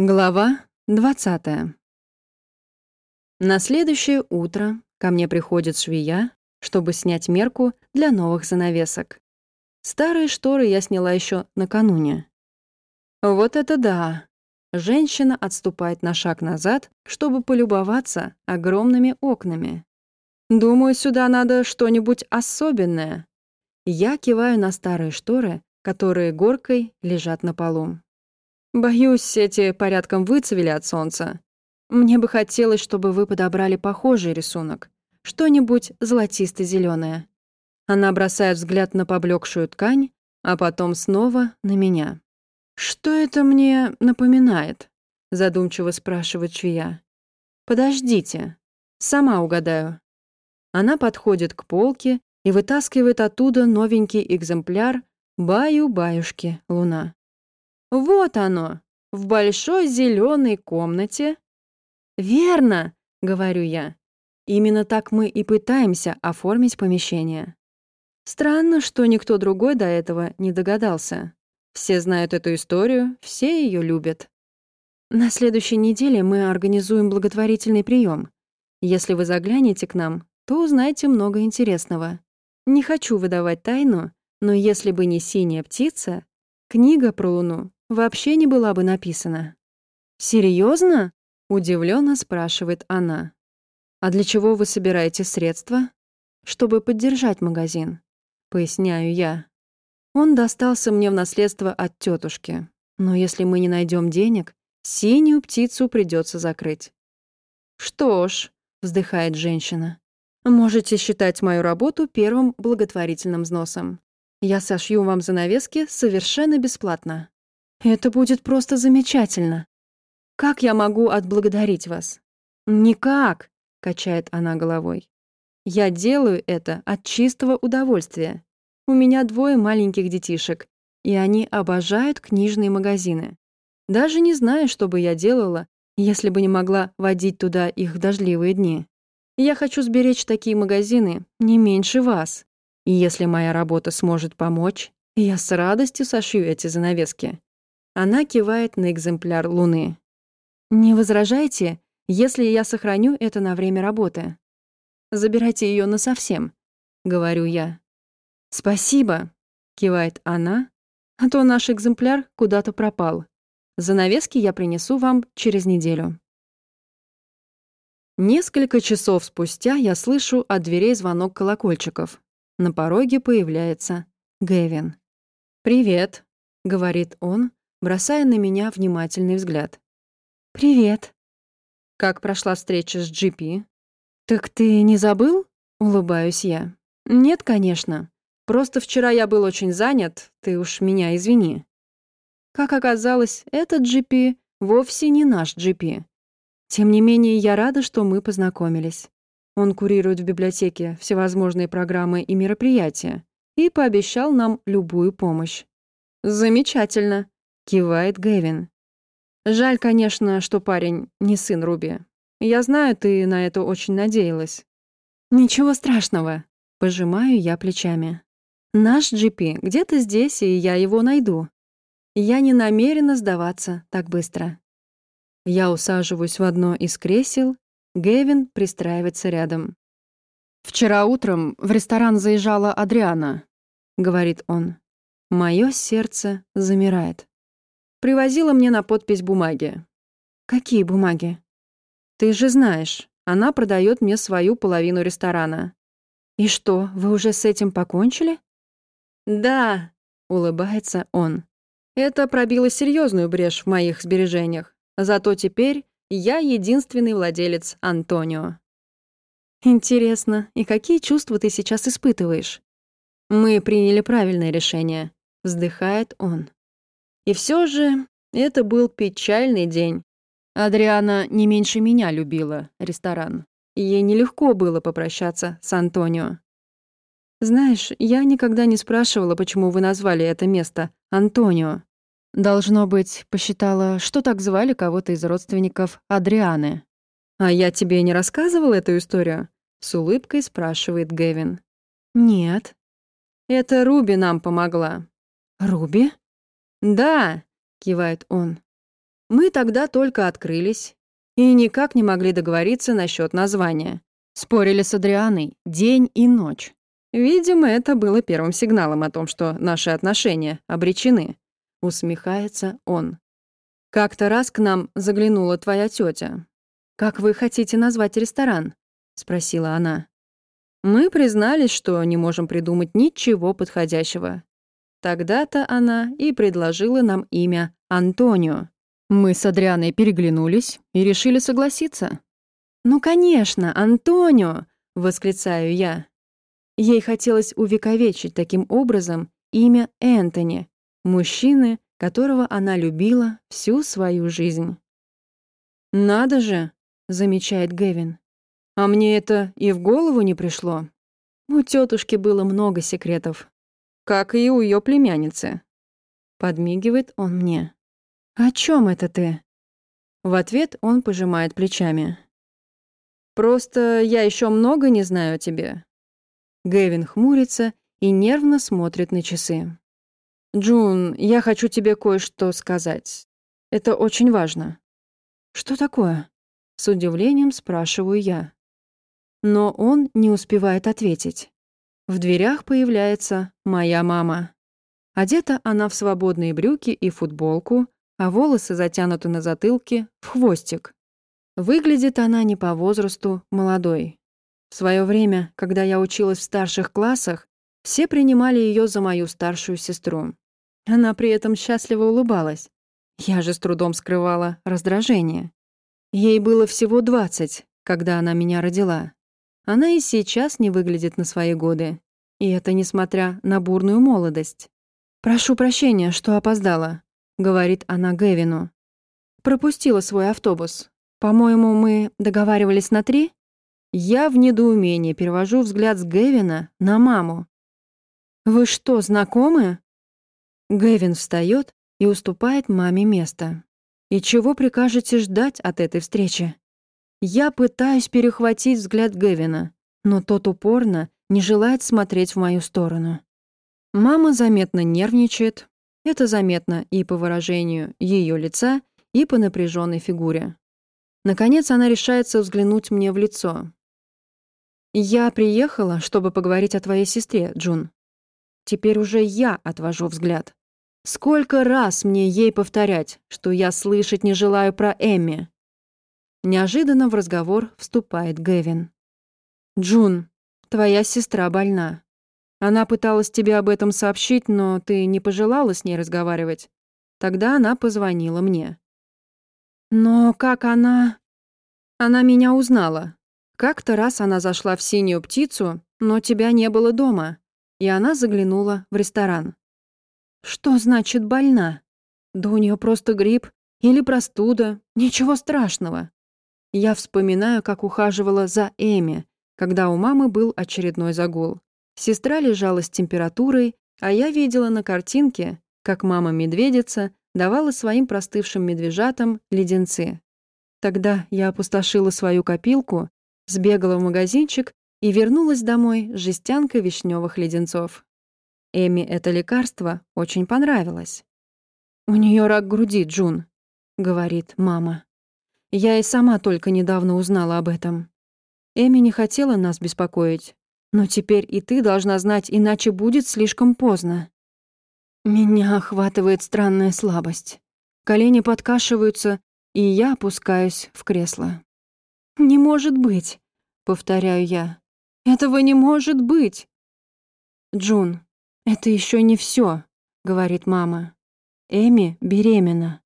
Глава 20. На следующее утро ко мне приходит швея, чтобы снять мерку для новых занавесок. Старые шторы я сняла еще накануне. Вот это да! Женщина отступает на шаг назад, чтобы полюбоваться огромными окнами. Думаю, сюда надо что-нибудь особенное. Я киваю на старые шторы, которые горкой лежат на полу. Боюсь, эти порядком выцвели от солнца. Мне бы хотелось, чтобы вы подобрали похожий рисунок. Что-нибудь золотисто зеленое Она бросает взгляд на поблекшую ткань, а потом снова на меня. «Что это мне напоминает?» — задумчиво спрашивает швея. «Подождите, сама угадаю». Она подходит к полке и вытаскивает оттуда новенький экземпляр «Баю-баюшки, луна». Вот оно, в большой зеленой комнате. Верно, говорю я. Именно так мы и пытаемся оформить помещение. Странно, что никто другой до этого не догадался. Все знают эту историю, все ее любят. На следующей неделе мы организуем благотворительный прием. Если вы заглянете к нам, то узнаете много интересного. Не хочу выдавать тайну, но если бы не синяя птица, книга про Луну вообще не была бы написана. Серьезно? удивленно спрашивает она. А для чего вы собираете средства? Чтобы поддержать магазин, поясняю я. Он достался мне в наследство от тетушки. Но если мы не найдем денег, синюю птицу придется закрыть. Что ж, вздыхает женщина. Можете считать мою работу первым благотворительным взносом. Я сошью вам занавески совершенно бесплатно. Это будет просто замечательно. Как я могу отблагодарить вас? Никак, качает она головой. Я делаю это от чистого удовольствия. У меня двое маленьких детишек, и они обожают книжные магазины. Даже не знаю, что бы я делала, если бы не могла водить туда их дождливые дни. Я хочу сберечь такие магазины не меньше вас. И если моя работа сможет помочь, я с радостью сошью эти занавески. Она кивает на экземпляр Луны. «Не возражайте, если я сохраню это на время работы. Забирайте ее насовсем», — говорю я. «Спасибо», — кивает она, «а то наш экземпляр куда-то пропал. Занавески я принесу вам через неделю». Несколько часов спустя я слышу от дверей звонок колокольчиков. На пороге появляется Гэвин. «Привет», — говорит он, бросая на меня внимательный взгляд. «Привет». «Как прошла встреча с Джипи?» «Так ты не забыл?» — улыбаюсь я. «Нет, конечно. Просто вчера я был очень занят, ты уж меня извини». Как оказалось, этот Джипи вовсе не наш Джипи. Тем не менее, я рада, что мы познакомились. Он курирует в библиотеке всевозможные программы и мероприятия и пообещал нам любую помощь. «Замечательно», Кивает Гэвин. Жаль, конечно, что парень не сын Руби. Я знаю, ты на это очень надеялась. Ничего страшного. Пожимаю я плечами. Наш GP где-то здесь, и я его найду. Я не намерена сдаваться так быстро. Я усаживаюсь в одно из кресел, Гэвин пристраивается рядом. «Вчера утром в ресторан заезжала Адриана», — говорит он. Моё сердце замирает. Привозила мне на подпись бумаги. Какие бумаги? Ты же знаешь, она продает мне свою половину ресторана. И что, вы уже с этим покончили? Да, улыбается он. Это пробило серьезную брешь в моих сбережениях. Зато теперь я единственный владелец Антонио. Интересно, и какие чувства ты сейчас испытываешь? Мы приняли правильное решение, вздыхает он. И все же это был печальный день. Адриана не меньше меня любила ресторан. Ей нелегко было попрощаться с Антонио. «Знаешь, я никогда не спрашивала, почему вы назвали это место Антонио. Должно быть, посчитала, что так звали кого-то из родственников Адрианы. А я тебе не рассказывала эту историю?» С улыбкой спрашивает Гэвин. «Нет». «Это Руби нам помогла». «Руби?» «Да», — кивает он. Мы тогда только открылись и никак не могли договориться насчет названия. Спорили с Адрианой день и ночь. Видимо, это было первым сигналом о том, что наши отношения обречены. Усмехается он. Как-то раз к нам заглянула твоя тетя. «Как вы хотите назвать ресторан?» — спросила она. Мы признались, что не можем придумать ничего подходящего. Тогда-то она и предложила нам имя Антонио. Мы с Адрианой переглянулись и решили согласиться. «Ну, конечно, Антонио!» — восклицаю я. Ей хотелось увековечить таким образом имя Энтони, мужчины, которого она любила всю свою жизнь. «Надо же!» — замечает Гэвин. «А мне это и в голову не пришло. У тетушки было много секретов, как и у ее племянницы». Подмигивает он мне. «О чем это ты?» В ответ он пожимает плечами. «Просто я еще много не знаю о тебе». Гэвин хмурится и нервно смотрит на часы. «Джун, я хочу тебе кое-что сказать. Это очень важно». «Что такое?» С удивлением спрашиваю я. Но он не успевает ответить. В дверях появляется моя мама. Одета она в свободные брюки и футболку, а волосы затянуты на затылке в хвостик. Выглядит она не по возрасту молодой. В свое время, когда я училась в старших классах, все принимали ее за мою старшую сестру. Она при этом счастливо улыбалась. Я же с трудом скрывала раздражение. Ей было всего 20, когда она меня родила. Она и сейчас не выглядит на свои годы. И это несмотря на бурную молодость. «Прошу прощения, что опоздала», — говорит она Гэвину. «Пропустила свой автобус. По-моему, мы договаривались на три?» Я в недоумении перевожу взгляд с Гэвина на маму. «Вы что, знакомы?» Гэвин встает и уступает маме место. «И чего прикажете ждать от этой встречи?» Я пытаюсь перехватить взгляд Гэвина, но тот упорно не желает смотреть в мою сторону. Мама заметно нервничает, это заметно и по выражению ее лица, и по напряженной фигуре. Наконец она решается взглянуть мне в лицо. «Я приехала, чтобы поговорить о твоей сестре, Джун. Теперь уже я отвожу взгляд. Сколько раз мне ей повторять, что я слышать не желаю про Эмми?» Неожиданно в разговор вступает Гэвин. «Джун, твоя сестра больна. Она пыталась тебе об этом сообщить, но ты не пожелала с ней разговаривать. Тогда она позвонила мне. Но как она... Она меня узнала. Как-то раз она зашла в синюю птицу, но тебя не было дома, и она заглянула в ресторан. Что значит больна? Да у нее просто грипп или простуда, ничего страшного. Я вспоминаю, как ухаживала за Эми, когда у мамы был очередной загул. Сестра лежала с температурой, а я видела на картинке, как мама-медведица давала своим простывшим медвежатам леденцы. Тогда я опустошила свою копилку, сбегала в магазинчик и вернулась домой с жестянкой вишневых леденцов. Эми это лекарство очень понравилось. «У нее рак груди, Джун», — говорит мама. Я и сама только недавно узнала об этом. Эми не хотела нас беспокоить, но теперь и ты должна знать, иначе будет слишком поздно. Меня охватывает странная слабость. Колени подкашиваются, и я опускаюсь в кресло. «Не может быть», — повторяю я. «Этого не может быть!» «Джун, это еще не все, говорит мама. «Эми беременна.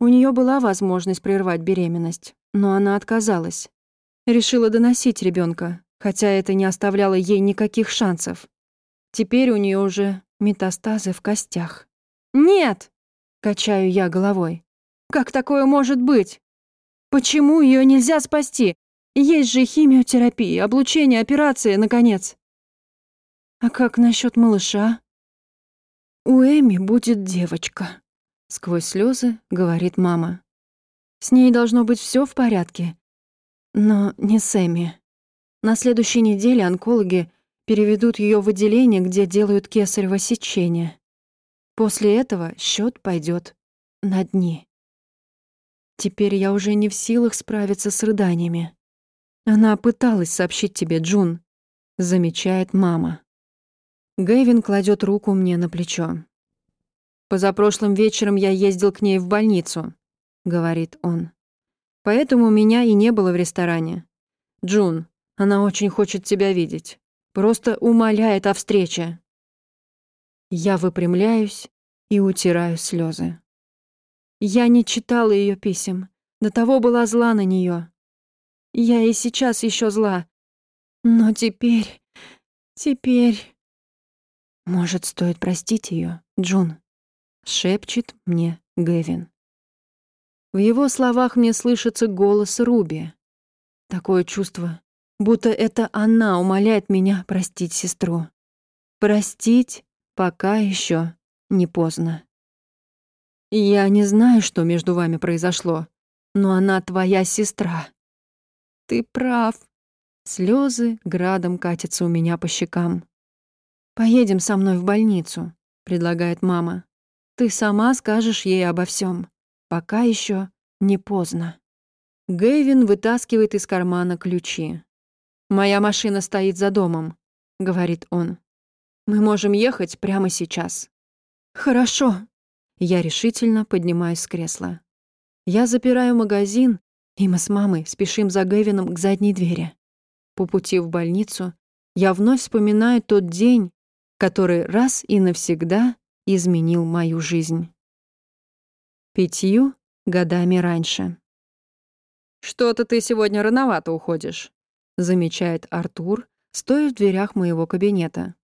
У нее была возможность прервать беременность, но она отказалась. Решила доносить ребенка, хотя это не оставляло ей никаких шансов. Теперь у нее уже метастазы в костях. «Нет!» — качаю я головой. «Как такое может быть? Почему ее нельзя спасти? Есть же химиотерапия, облучение, операции, наконец!» «А как насчет малыша?» «У Эми будет девочка», — сквозь слезы говорит мама. «С ней должно быть все в порядке. Но не с Эми. На следующей неделе онкологи переведут ее в отделение, где делают кесарево сечение. После этого счет пойдет на дни. Теперь я уже не в силах справиться с рыданиями. Она пыталась сообщить тебе, Джун, замечает мама. Гэвин кладет руку мне на плечо. Позапрошлым вечером я ездил к ней в больницу, говорит он. Поэтому меня и не было в ресторане. Джун, она очень хочет тебя видеть. Просто умоляет о встрече. Я выпрямляюсь и утираю слезы. Я не читала ее писем. До того была зла на нее. Я и сейчас еще зла. Но теперь... Теперь... Может, стоит простить ее, Джун? Шепчет мне Гэвин. В его словах мне слышится голос Руби. Такое чувство, будто это она умоляет меня простить сестру. Простить, пока еще не поздно. Я не знаю, что между вами произошло, но она твоя сестра. Ты прав. Слезы градом катятся у меня по щекам. Поедем со мной в больницу, предлагает мама. Ты сама скажешь ей обо всем, пока еще не поздно. Гэвин вытаскивает из кармана ключи. «Моя машина стоит за домом», — говорит он. «Мы можем ехать прямо сейчас». «Хорошо», я решительно поднимаюсь с кресла. Я запираю магазин, и мы с мамой спешим за Гэвином к задней двери. По пути в больницу я вновь вспоминаю тот день, который раз и навсегда изменил мою жизнь. Пятью годами раньше. «Что-то ты сегодня рановато уходишь», — замечает Артур, стоя в дверях моего кабинета.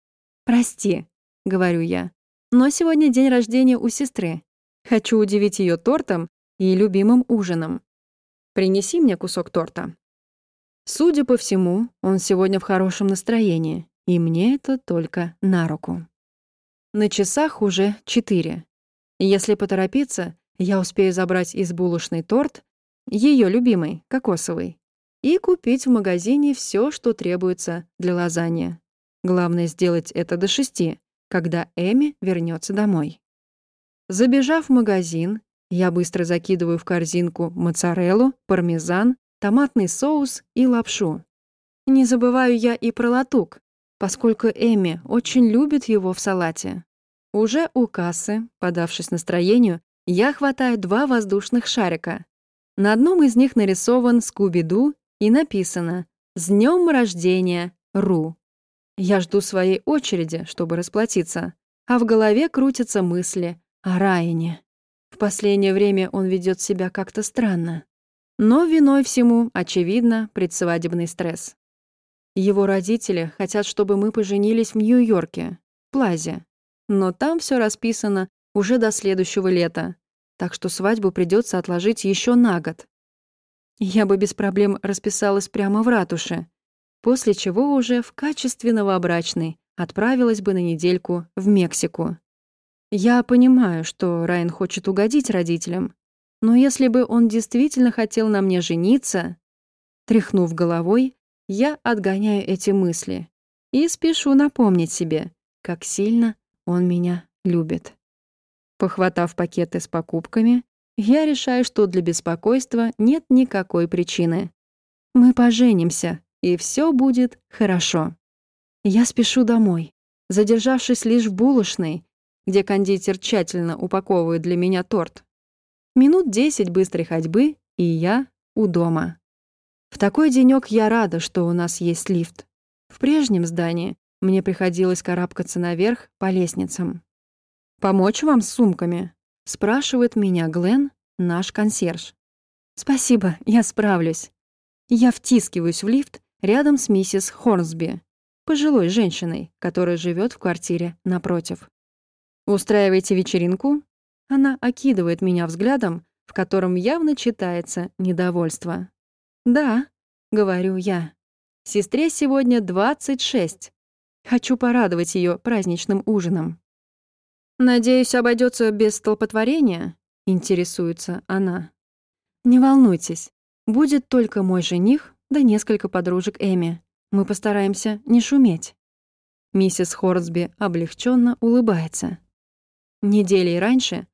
«Прости», — говорю я, но сегодня день рождения у сестры. Хочу удивить ее тортом и любимым ужином. Принеси мне кусок торта. Судя по всему, он сегодня в хорошем настроении, и мне это только на руку. На часах уже четыре. Если поторопиться, я успею забрать из булочной торт, ее любимый, кокосовый, и купить в магазине все, что требуется для лазаньи. Главное сделать это до шести, когда Эми вернется домой. Забежав в магазин, я быстро закидываю в корзинку моцареллу, пармезан, томатный соус и лапшу. Не забываю я и про латук, поскольку Эми очень любит его в салате. Уже у кассы, подавшись настроению, я хватаю два воздушных шарика. На одном из них нарисован Скуби-Ду и написано «С днем рождения, Ру». Я жду своей очереди, чтобы расплатиться, а в голове крутятся мысли о Райане. В последнее время он ведет себя как-то странно. Но виной всему, очевидно, предсвадебный стресс. Его родители хотят, чтобы мы поженились в Нью-Йорке, в Плазе. Но там все расписано уже до следующего лета, так что свадьбу придется отложить еще на год. Я бы без проблем расписалась прямо в ратуше, после чего уже в качестве новобрачной отправилась бы на недельку в Мексику. Я понимаю, что Райан хочет угодить родителям, но если бы он действительно хотел на мне жениться, тряхнув головой, я отгоняю эти мысли и спешу напомнить себе, как сильно он меня любит. Похватав пакеты с покупками, я решаю, что для беспокойства нет никакой причины. Мы поженимся, и все будет хорошо. Я спешу домой, задержавшись лишь в булочной, где кондитер тщательно упаковывает для меня торт. Минут десять быстрой ходьбы, и я у дома. В такой денёк я рада, что у нас есть лифт. В прежнем здании мне приходилось карабкаться наверх по лестницам. «Помочь вам с сумками?» — спрашивает меня Глен, наш консьерж. «Спасибо, я справлюсь». Я втискиваюсь в лифт рядом с миссис Хорнсби, пожилой женщиной, которая живет в квартире напротив. «Устраиваете вечеринку?» Она окидывает меня взглядом, в котором явно читается недовольство. «Да», — говорю я. «Сестре сегодня 26. Хочу порадовать ее праздничным ужином». «Надеюсь, обойдется без столпотворения?» — интересуется она. «Не волнуйтесь, будет только мой жених да несколько подружек Эми. Мы постараемся не шуметь». Миссис Хорсби облегченно улыбается. Недели раньше,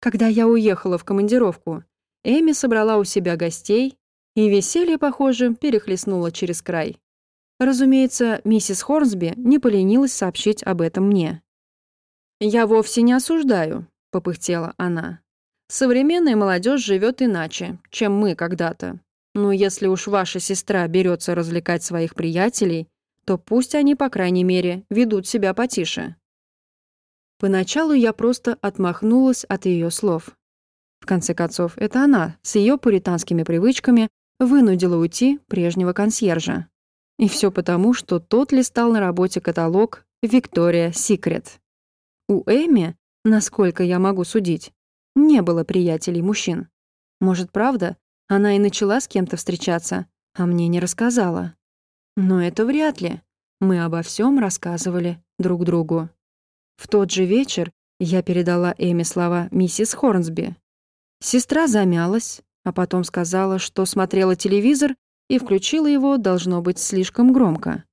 когда я уехала в командировку, Эми собрала у себя гостей, и веселье, похоже, перехлестнуло через край. Разумеется, миссис Хорнсби не поленилась сообщить об этом мне. «Я вовсе не осуждаю», — попыхтела она. «Современная молодежь живет иначе, чем мы когда-то. Но если уж ваша сестра берется развлекать своих приятелей, то пусть они, по крайней мере, ведут себя потише». Поначалу я просто отмахнулась от ее слов. В конце концов, это она с ее пуританскими привычками вынудила уйти прежнего консьержа. И все потому, что тот листал на работе каталог «Виктория Секрет». У Эми, насколько я могу судить, не было приятелей мужчин. Может, правда, она и начала с кем-то встречаться, а мне не рассказала. Но это вряд ли. Мы обо всем рассказывали друг другу. В тот же вечер я передала Эми слова миссис Хорнсби. Сестра замялась, а потом сказала, что смотрела телевизор и включила его, должно быть, слишком громко.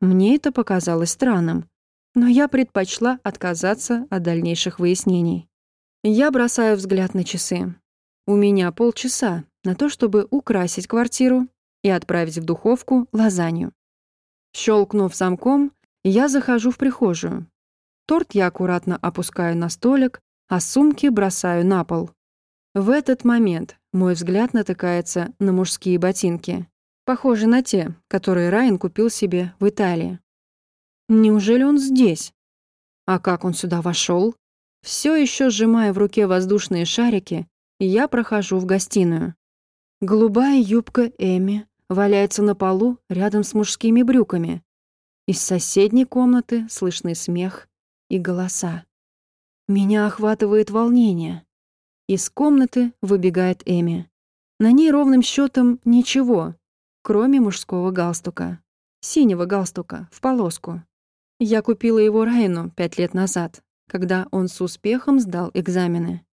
Мне это показалось странным, но я предпочла отказаться от дальнейших выяснений. Я бросаю взгляд на часы. У меня полчаса на то, чтобы украсить квартиру и отправить в духовку лазанью. Щелкнув замком, я захожу в прихожую. Торт я аккуратно опускаю на столик, а сумки бросаю на пол. В этот момент мой взгляд натыкается на мужские ботинки. Похожи на те, которые Райан купил себе в Италии. Неужели он здесь? А как он сюда вошел? Все еще сжимая в руке воздушные шарики, я прохожу в гостиную. Голубая юбка Эми валяется на полу рядом с мужскими брюками. Из соседней комнаты слышны смех и голоса. Меня охватывает волнение. Из комнаты выбегает Эми. На ней ровным счетом ничего, кроме мужского галстука. Синего галстука, в полоску. Я купила его Райну пять лет назад, когда он с успехом сдал экзамены.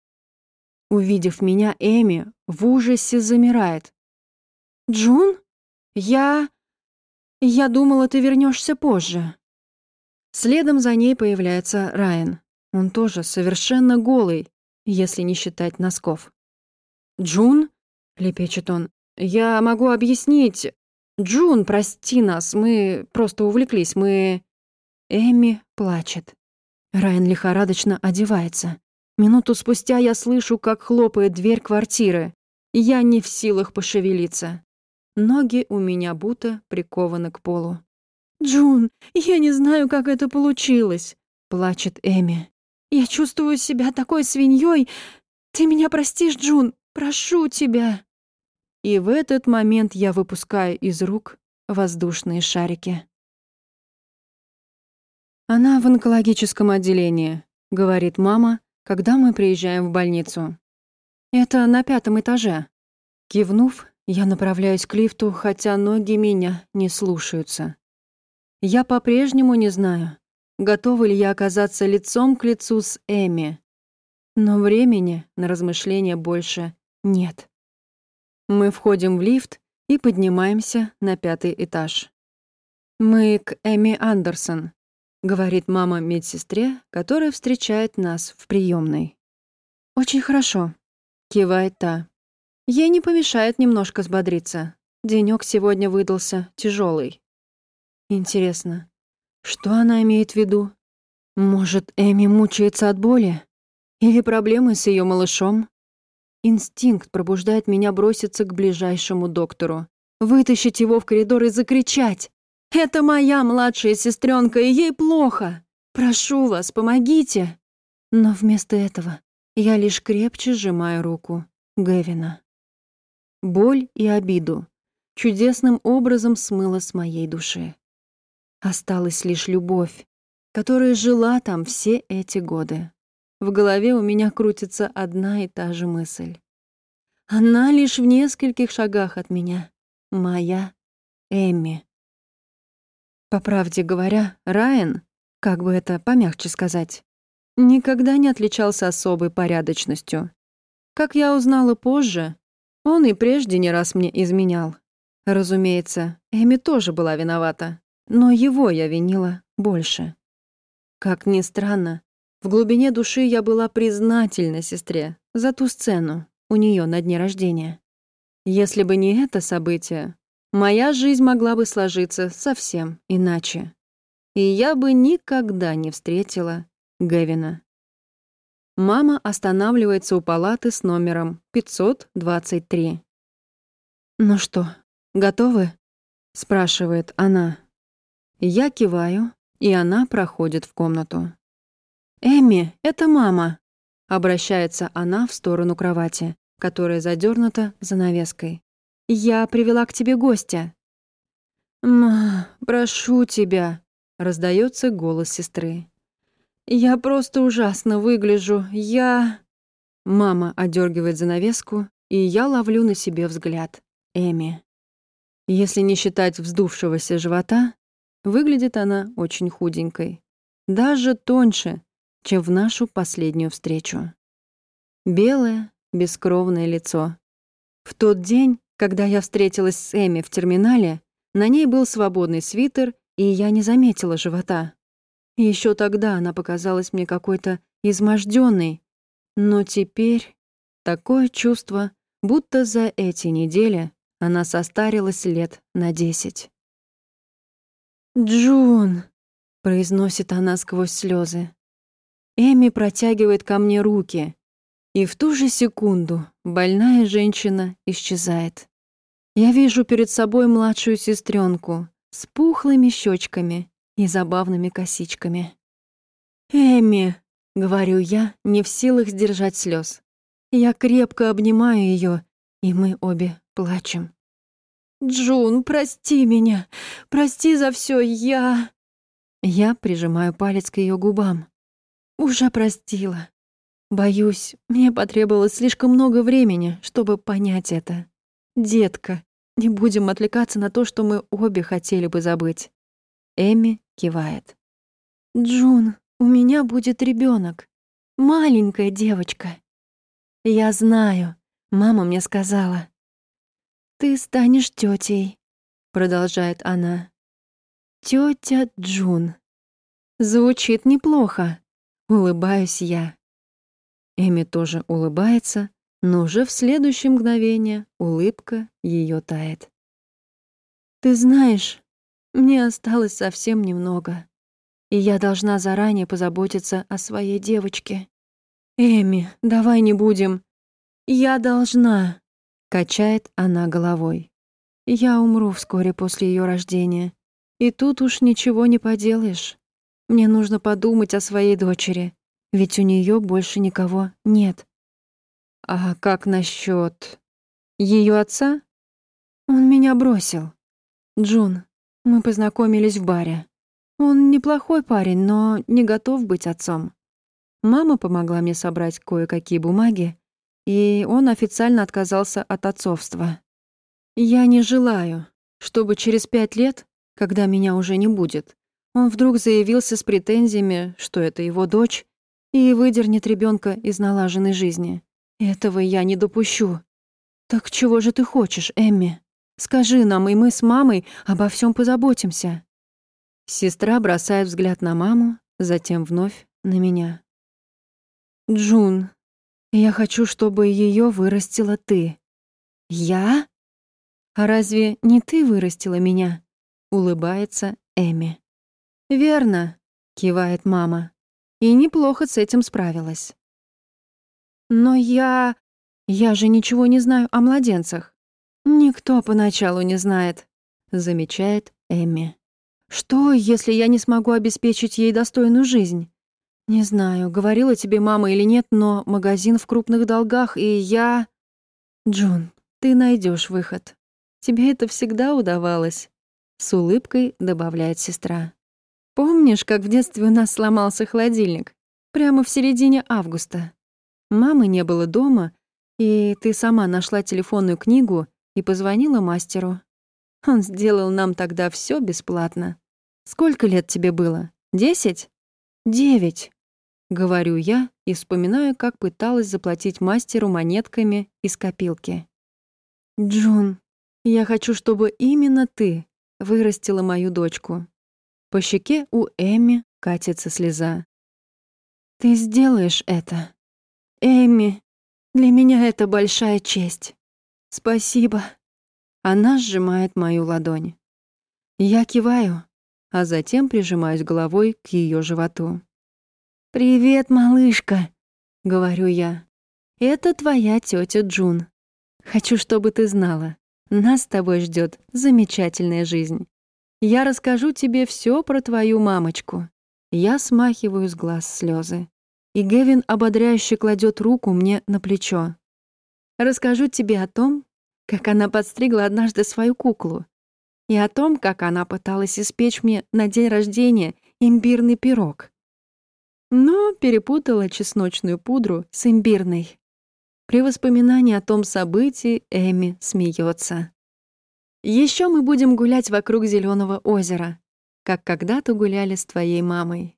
Увидев меня, Эми в ужасе замирает. «Джун? Я... Я думала, ты вернешься позже». Следом за ней появляется Райан. Он тоже совершенно голый, если не считать носков. «Джун?» — лепечет он. «Я могу объяснить. Джун, прости нас, мы просто увлеклись, мы...» Эми плачет. Райан лихорадочно одевается. Минуту спустя я слышу, как хлопает дверь квартиры. Я не в силах пошевелиться. Ноги у меня будто прикованы к полу. «Джун, я не знаю, как это получилось», — плачет Эми. Я чувствую себя такой свиньей. Ты меня простишь, Джун? Прошу тебя. И в этот момент я выпускаю из рук воздушные шарики. Она в онкологическом отделении, говорит мама, когда мы приезжаем в больницу. Это на пятом этаже. Кивнув, я направляюсь к лифту, хотя ноги меня не слушаются. Я по-прежнему не знаю, готова ли я оказаться лицом к лицу с Эми. Но времени на размышления больше нет. Мы входим в лифт и поднимаемся на пятый этаж. «Мы к Эми Андерсон», — говорит мама медсестре, которая встречает нас в приемной. «Очень хорошо», — кивает та. Ей не помешает немножко взбодриться. Денёк сегодня выдался тяжелый. Интересно, что она имеет в виду? Может, Эми мучается от боли? Или проблемы с ее малышом? Инстинкт пробуждает меня броситься к ближайшему доктору, вытащить его в коридор и закричать. «Это моя младшая сестренка, и ей плохо! Прошу вас, помогите!» Но вместо этого я лишь крепче сжимаю руку Гевина. Боль и обиду чудесным образом смыло с моей души. Осталась лишь любовь, которая жила там все эти годы. В голове у меня крутится одна и та же мысль. Она лишь в нескольких шагах от меня. Моя Эмми. По правде говоря, Райан, как бы это помягче сказать, никогда не отличался особой порядочностью. Как я узнала позже, он и прежде не раз мне изменял. Разумеется, Эми тоже была виновата но его я винила больше. Как ни странно, в глубине души я была признательна сестре за ту сцену, у нее на дне рождения. Если бы не это событие, моя жизнь могла бы сложиться совсем иначе. И я бы никогда не встретила Гевина. Мама останавливается у палаты с номером 523. «Ну что, готовы?» — спрашивает она. Я киваю, и она проходит в комнату. «Эми, это мама!» — обращается она в сторону кровати, которая задернута занавеской. «Я привела к тебе гостя». «Ма, прошу тебя», — раздается голос сестры. «Я просто ужасно выгляжу. Я...» Мама одергивает занавеску, и я ловлю на себе взгляд. Эми. Если не считать вздувшегося живота, выглядит она очень худенькой. Даже тоньше, чем в нашу последнюю встречу. Белое, бескровное лицо. В тот день, когда я встретилась с Эми в терминале, на ней был свободный свитер, и я не заметила живота. Еще тогда она показалась мне какой-то изможденной, но теперь такое чувство, будто за эти недели она состарилась лет на десять. «Джун!» — произносит она сквозь слезы. Эми протягивает ко мне руки, и в ту же секунду больная женщина исчезает. Я вижу перед собой младшую сестренку с пухлыми щечками и забавными косичками. «Эми!» — говорю я, не в силах сдержать слез. Я крепко обнимаю ее, и мы обе плачем. «Джун, прости меня! Прости за все, я...» Я прижимаю палец к ее губам. «Уже простила. Боюсь, мне потребовалось слишком много времени, чтобы понять это. Детка, не будем отвлекаться на то, что мы обе хотели бы забыть». Эми кивает. «Джун, у меня будет ребенок, Маленькая девочка. Я знаю, мама мне сказала. «Ты станешь тетей, продолжает она. Тетя Джун. Звучит неплохо. Улыбаюсь я. Эми тоже улыбается, но уже в следующее мгновение улыбка ее тает. «Ты знаешь, мне осталось совсем немного, и я должна заранее позаботиться о своей девочке. Эми, давай не будем. Я должна», — качает она головой. «Я умру вскоре после ее рождения, и тут уж ничего не поделаешь. Мне нужно подумать о своей дочери, ведь у нее больше никого нет. А как насчет ее отца? Он меня бросил. Джун, мы познакомились в баре. Он неплохой парень, но не готов быть отцом. Мама помогла мне собрать кое-какие бумаги, и он официально отказался от отцовства. Я не желаю, чтобы через пять лет, когда меня уже не будет, он вдруг заявился с претензиями, что это его дочь, и выдернет ребенка из налаженной жизни. Этого я не допущу. Так чего же ты хочешь, Эмми? Скажи нам, и мы с мамой обо всем позаботимся. Сестра бросает взгляд на маму, затем вновь на меня. Джун, я хочу, чтобы ее вырастила ты. Я? А разве не ты вырастила меня? Улыбается Эми. «Верно», — кивает мама. И неплохо с этим справилась. «Но я... я же ничего не знаю о младенцах». «Никто поначалу не знает», — замечает Эмми. «Что, если я не смогу обеспечить ей достойную жизнь?» «Не знаю, говорила тебе мама или нет, но магазин в крупных долгах, и я...» «Джун, ты найдешь выход. Тебе это всегда удавалось», — с улыбкой добавляет сестра. Помнишь, как в детстве у нас сломался холодильник? Прямо в середине августа. Мамы не было дома, и ты сама нашла телефонную книгу и позвонила мастеру. Он сделал нам тогда все бесплатно. Сколько лет тебе было? Десять? Девять. Говорю я и вспоминаю, как пыталась заплатить мастеру монетками из копилки. Джун, я хочу, чтобы именно ты вырастила мою дочку. По щеке у Эми катится слеза. «Ты сделаешь это. Эми, Для меня это большая честь. Спасибо. Она сжимает мою ладонь. Я киваю, а затем прижимаюсь головой к ее животу. «Привет, малышка», — говорю я. «Это твоя тетя Джун. Хочу, чтобы ты знала, нас с тобой ждет замечательная жизнь. Я расскажу тебе все про твою мамочку». Я смахиваю с глаз слезы, и Гевин ободряюще кладет руку мне на плечо. «Расскажу тебе о том, как она подстригла однажды свою куклу, и о том, как она пыталась испечь мне на день рождения имбирный пирог. Но перепутала чесночную пудру с имбирной. При воспоминании о том событии Эми смеется. Еще мы будем гулять вокруг зеленого озера, как когда-то гуляли с твоей мамой.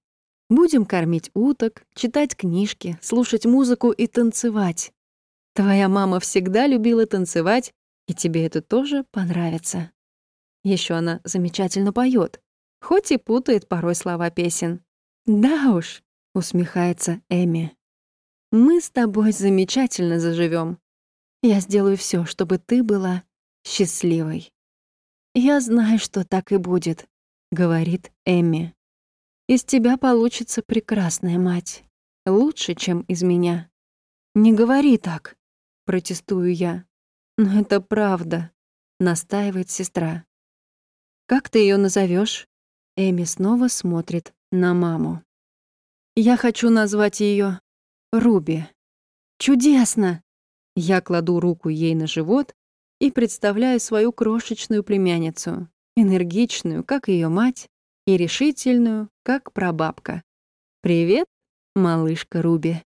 Будем кормить уток, читать книжки, слушать музыку и танцевать. Твоя мама всегда любила танцевать, и тебе это тоже понравится. Еще она замечательно поет, хоть и путает порой слова песен. Да уж, усмехается Эми. Мы с тобой замечательно заживем. Я сделаю все, чтобы ты была счастливой. Я знаю, что так и будет, говорит Эми. Из тебя получится прекрасная мать, лучше, чем из меня. Не говори так, протестую я. Но это правда, настаивает сестра. Как ты ее назовешь? Эми снова смотрит на маму. Я хочу назвать ее Руби. Чудесно! Я кладу руку ей на живот и представляю свою крошечную племянницу, энергичную, как ее мать, и решительную, как прабабка. «Привет, малышка Руби».